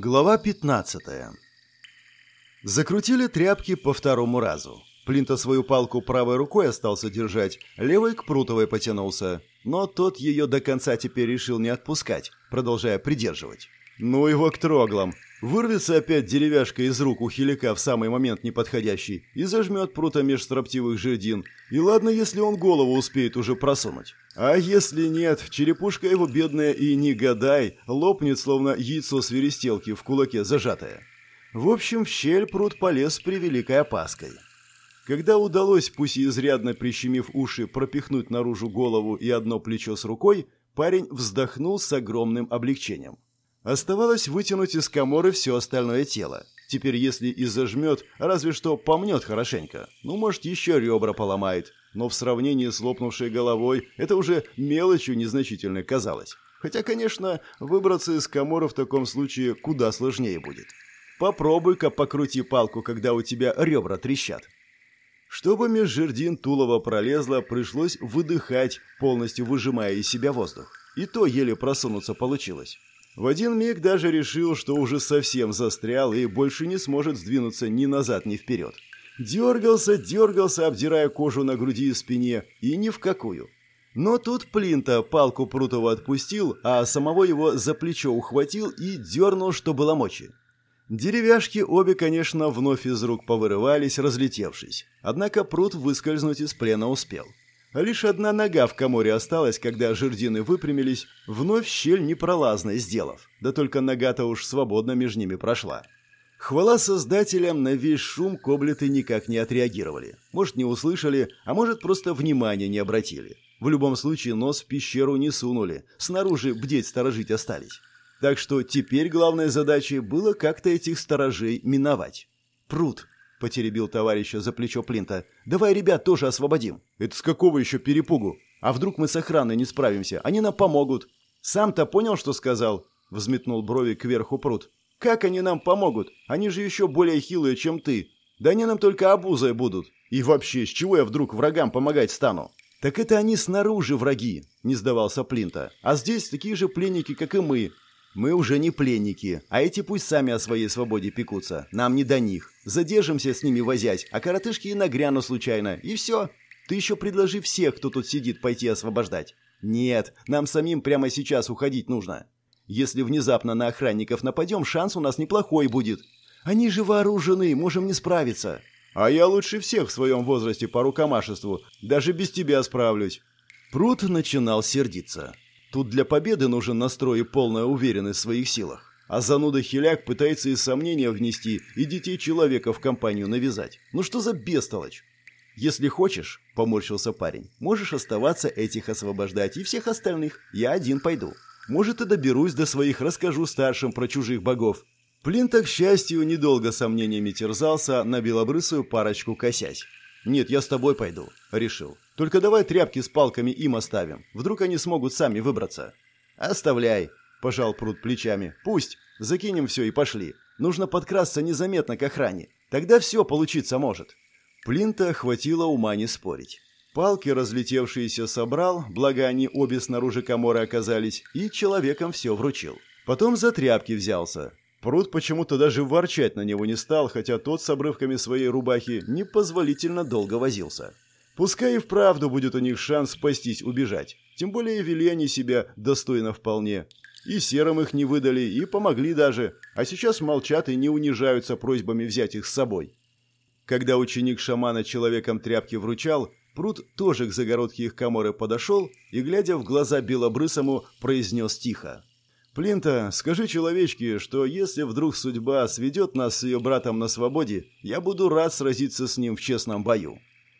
Глава 15 Закрутили тряпки по второму разу. Плинта свою палку правой рукой остался держать, левой к прутовой потянулся, но тот ее до конца теперь решил не отпускать, продолжая придерживать. Ну его к троглам. Вырвется опять деревяшка из рук у хилика в самый момент неподходящий и зажмет прута меж строптивых жердин. И ладно, если он голову успеет уже просунуть. А если нет, черепушка его бедная и не гадай, лопнет, словно яйцо свиристелки в кулаке зажатое. В общем, в щель пруд полез с превеликой опаской. Когда удалось, пусть и изрядно прищемив уши, пропихнуть наружу голову и одно плечо с рукой, парень вздохнул с огромным облегчением. Оставалось вытянуть из коморы все остальное тело. Теперь, если и зажмет, разве что помнет хорошенько. Ну, может, еще ребра поломает. Но в сравнении с лопнувшей головой это уже мелочью незначительной казалось. Хотя, конечно, выбраться из коморы в таком случае куда сложнее будет. Попробуй-ка покрути палку, когда у тебя ребра трещат. Чтобы меж жердин Тулова пролезло, пришлось выдыхать, полностью выжимая из себя воздух. И то еле просунуться получилось. В один миг даже решил, что уже совсем застрял и больше не сможет сдвинуться ни назад, ни вперед. Дергался, дергался, обдирая кожу на груди и спине, и ни в какую. Но тут Плинта палку Прутова отпустил, а самого его за плечо ухватил и дернул, что было мочи. Деревяшки обе, конечно, вновь из рук повырывались, разлетевшись. Однако Прут выскользнуть из плена успел. Лишь одна нога в коморе осталась, когда жердины выпрямились, вновь щель непролазной сделав. Да только нога-то уж свободно между ними прошла. Хвала создателям, на весь шум коблеты никак не отреагировали. Может, не услышали, а может, просто внимания не обратили. В любом случае, нос в пещеру не сунули, снаружи бдеть сторожить остались. Так что теперь главной задачей было как-то этих сторожей миновать. Пруд, — потеребил товарища за плечо Плинта. «Давай ребят тоже освободим». «Это с какого еще перепугу? А вдруг мы с охраной не справимся? Они нам помогут». «Сам-то понял, что сказал?» — взметнул брови кверху пруд. «Как они нам помогут? Они же еще более хилые, чем ты. Да они нам только обузой будут. И вообще, с чего я вдруг врагам помогать стану?» «Так это они снаружи враги», — не сдавался Плинта. «А здесь такие же пленники, как и мы. Мы уже не пленники, а эти пусть сами о своей свободе пекутся. Нам не до них. Задержимся с ними возясь, а коротышки и нагряну случайно. И все. Ты еще предложи всех, кто тут сидит, пойти освобождать. Нет, нам самим прямо сейчас уходить нужно. Если внезапно на охранников нападем, шанс у нас неплохой будет. Они же вооружены, можем не справиться. А я лучше всех в своем возрасте по рукомашеству. Даже без тебя справлюсь. Прут начинал сердиться. Тут для победы нужен настрой и полная уверенность в своих силах. А зануда Хиляк пытается и сомнения внести, и детей человека в компанию навязать. Ну что за бестолочь? Если хочешь, поморщился парень, можешь оставаться этих освобождать и всех остальных. Я один пойду. Может, и доберусь до своих, расскажу старшим про чужих богов. Плинта, к счастью, недолго сомнениями терзался, на белобрысую парочку косясь. «Нет, я с тобой пойду», — решил. «Только давай тряпки с палками им оставим. Вдруг они смогут сами выбраться». «Оставляй», — пожал пруд плечами. «Пусть. Закинем все и пошли. Нужно подкрасться незаметно к охране. Тогда все получиться может». Плинта хватило ума не спорить. Палки разлетевшиеся собрал, благо они обе снаружи коморы оказались, и человеком все вручил. Потом за тряпки взялся. Пруд почему-то даже ворчать на него не стал, хотя тот с обрывками своей рубахи непозволительно долго возился. Пускай и вправду будет у них шанс спастись, убежать. Тем более вели они себя достойно вполне. И серым их не выдали, и помогли даже. А сейчас молчат и не унижаются просьбами взять их с собой. Когда ученик шамана человеком тряпки вручал, Пруд тоже к загородке их коморы подошел и, глядя в глаза белобрысому, произнес тихо. «Плинта, скажи человечке, что если вдруг судьба сведет нас с ее братом на свободе, я буду рад сразиться с ним в честном бою».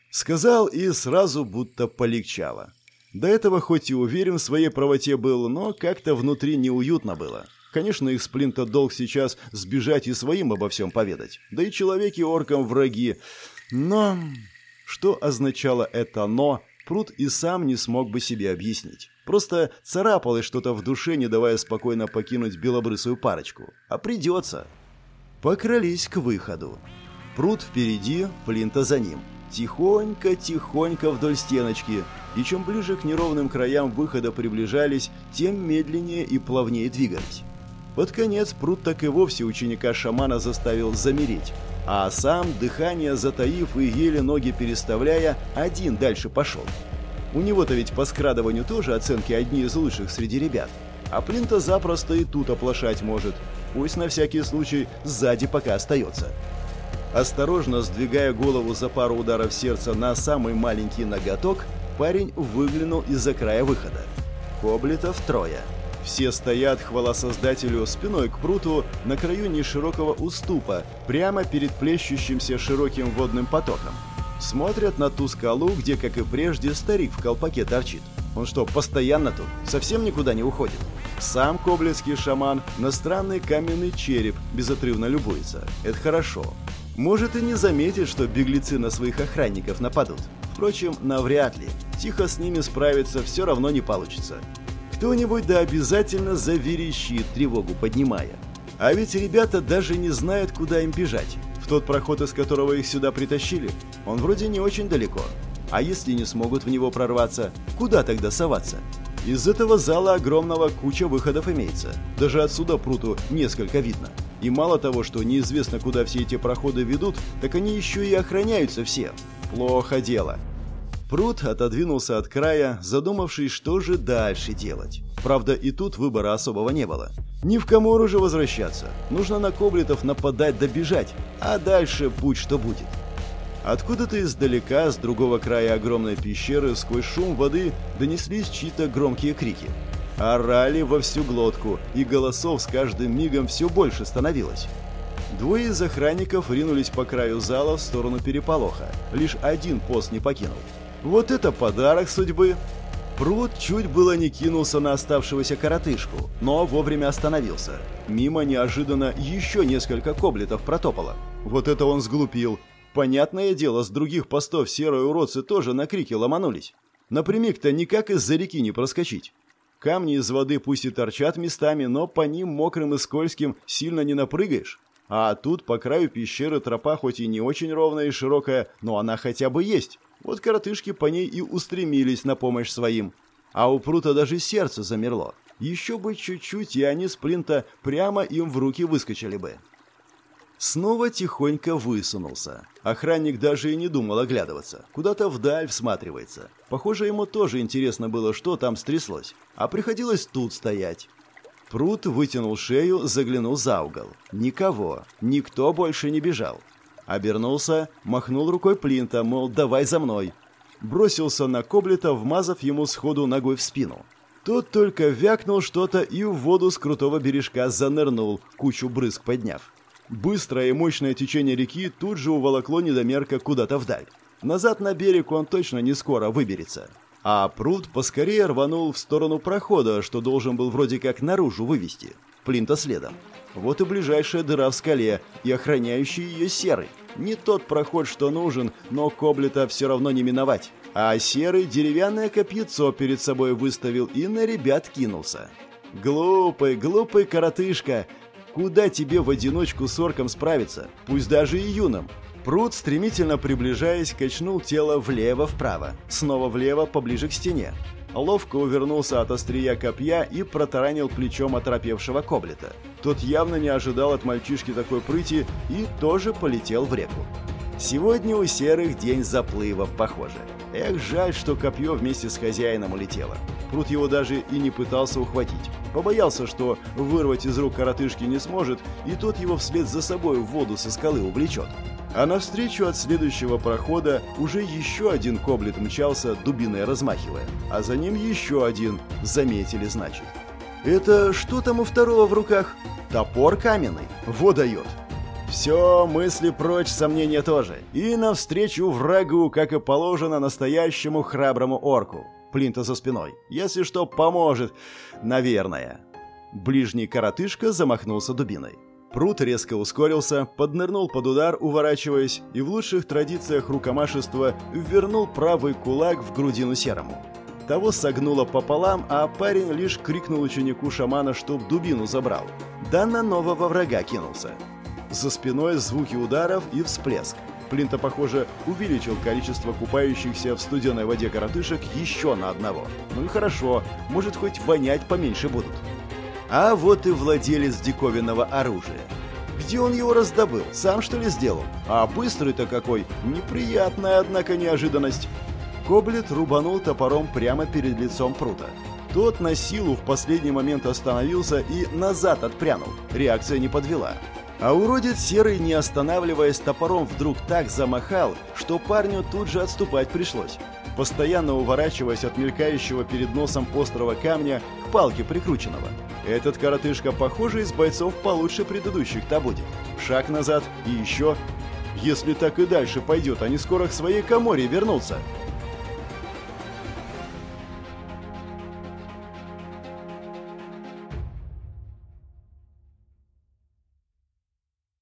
Сказал и сразу будто полегчало. До этого хоть и уверен в своей правоте был, но как-то внутри неуютно было. Конечно, их с Плинта долг сейчас сбежать и своим обо всем поведать. Да и человеки оркам враги. Но... Что означало это «но», Пруд и сам не смог бы себе объяснить. Просто царапалось что-то в душе, не давая спокойно покинуть белобрысую парочку. А придется. Покрались к выходу. Пруд впереди, Плинта за ним. Тихонько-тихонько вдоль стеночки. И чем ближе к неровным краям выхода приближались, тем медленнее и плавнее двигались. Под конец пруд так и вовсе ученика шамана заставил замереть, а сам, дыхание затаив и еле ноги переставляя, один дальше пошел. У него-то ведь по скрадыванию тоже оценки одни из лучших среди ребят. А Плинта запросто и тут оплошать может. Пусть на всякий случай сзади пока остается. Осторожно сдвигая голову за пару ударов сердца на самый маленький ноготок, парень выглянул из-за края выхода. Коблетов трое. Все стоят, хвала создателю, спиной к пруту на краю неширокого уступа, прямо перед плещущимся широким водным потоком. Смотрят на ту скалу, где, как и прежде, старик в колпаке торчит. Он что, постоянно тут? Совсем никуда не уходит? Сам коблецкий шаман на странный каменный череп безотрывно любуется. Это хорошо. Может и не заметит, что беглецы на своих охранников нападут. Впрочем, навряд ли. Тихо с ними справиться все равно не получится. Кто-нибудь да обязательно заверещит, тревогу поднимая. А ведь ребята даже не знают, куда им бежать. Тот проход, из которого их сюда притащили, он вроде не очень далеко. А если не смогут в него прорваться, куда тогда соваться? Из этого зала огромного куча выходов имеется. Даже отсюда пруту несколько видно. И мало того, что неизвестно, куда все эти проходы ведут, так они еще и охраняются все. Плохо дело. Пруд отодвинулся от края, задумавшись, что же дальше делать. Правда, и тут выбора особого не было. Ни в Камору же возвращаться. Нужно на коблетов нападать добежать, а дальше будь что будет. Откуда-то издалека, с другого края огромной пещеры, сквозь шум воды донеслись чьи-то громкие крики. Орали во всю глотку, и голосов с каждым мигом все больше становилось. Двое из охранников ринулись по краю зала в сторону переполоха. Лишь один пост не покинул. Вот это подарок судьбы. Пруд чуть было не кинулся на оставшегося коротышку, но вовремя остановился. Мимо неожиданно еще несколько коблетов протопало. Вот это он сглупил. Понятное дело, с других постов серые уродцы тоже на крики ломанулись. Напрямик-то никак из-за реки не проскочить. Камни из воды пусть и торчат местами, но по ним мокрым и скользким сильно не напрыгаешь. А тут по краю пещеры тропа хоть и не очень ровная и широкая, но она хотя бы есть. Вот коротышки по ней и устремились на помощь своим. А у прута даже сердце замерло. Еще бы чуть-чуть, и они с плинта прямо им в руки выскочили бы. Снова тихонько высунулся. Охранник даже и не думал оглядываться. Куда-то вдаль всматривается. Похоже, ему тоже интересно было, что там стряслось. А приходилось тут стоять. Прут вытянул шею, заглянул за угол. Никого. Никто больше не бежал. Обернулся, махнул рукой Плинта, мол, давай за мной. Бросился на Коблета, вмазав ему сходу ногой в спину. Тот только вякнул что-то и в воду с крутого бережка занырнул, кучу брызг подняв. Быстрое и мощное течение реки тут же уволокло недомерка куда-то вдаль. Назад на берег он точно не скоро выберется. А пруд поскорее рванул в сторону прохода, что должен был вроде как наружу вывести. Плинта следом. Вот и ближайшая дыра в скале, и охраняющий ее серый. Не тот проход, что нужен, но Коблета все равно не миновать. А серый деревянное копьецо перед собой выставил и на ребят кинулся. «Глупый, глупый коротышка! Куда тебе в одиночку с орком справиться, пусть даже и юным?» Пруд, стремительно приближаясь, качнул тело влево-вправо, снова влево, поближе к стене ловко увернулся от острия копья и протаранил плечом оторопевшего коблета. Тот явно не ожидал от мальчишки такой прыти и тоже полетел в реку. Сегодня у серых день заплывов, похоже. Эх, жаль, что копье вместе с хозяином улетело. Пруд его даже и не пытался ухватить. Побоялся, что вырвать из рук коротышки не сможет, и тот его вслед за собой в воду со скалы увлечет. А навстречу от следующего прохода уже еще один коблет мчался, дубиной размахивая. А за ним еще один. Заметили, значит. Это что там у второго в руках? Топор каменный. Во дает. Все, мысли прочь, сомнения тоже. И навстречу врагу, как и положено настоящему храброму орку. Плинта за спиной. Если что, поможет. Наверное. Ближний коротышка замахнулся дубиной. Прут резко ускорился, поднырнул под удар, уворачиваясь, и в лучших традициях рукомашества вернул правый кулак в грудину серому. Того согнуло пополам, а парень лишь крикнул ученику шамана, чтоб дубину забрал. Да на нового врага кинулся. За спиной звуки ударов и всплеск. Плинта, похоже, увеличил количество купающихся в студеной воде коротышек еще на одного. Ну и хорошо, может хоть вонять поменьше будут. А вот и владелец диковинного оружия. Где он его раздобыл? Сам что ли сделал? А быстрый-то какой! Неприятная, однако, неожиданность. Коблет рубанул топором прямо перед лицом прута. Тот на силу в последний момент остановился и назад отпрянул. Реакция не подвела. А уродец серый, не останавливаясь топором, вдруг так замахал, что парню тут же отступать пришлось, постоянно уворачиваясь от мелькающего перед носом острого камня к палке прикрученного. Этот коротышка, похоже, из бойцов получше предыдущих-то будет. Шаг назад и еще. Если так и дальше пойдет, они скоро к своей коморе вернутся.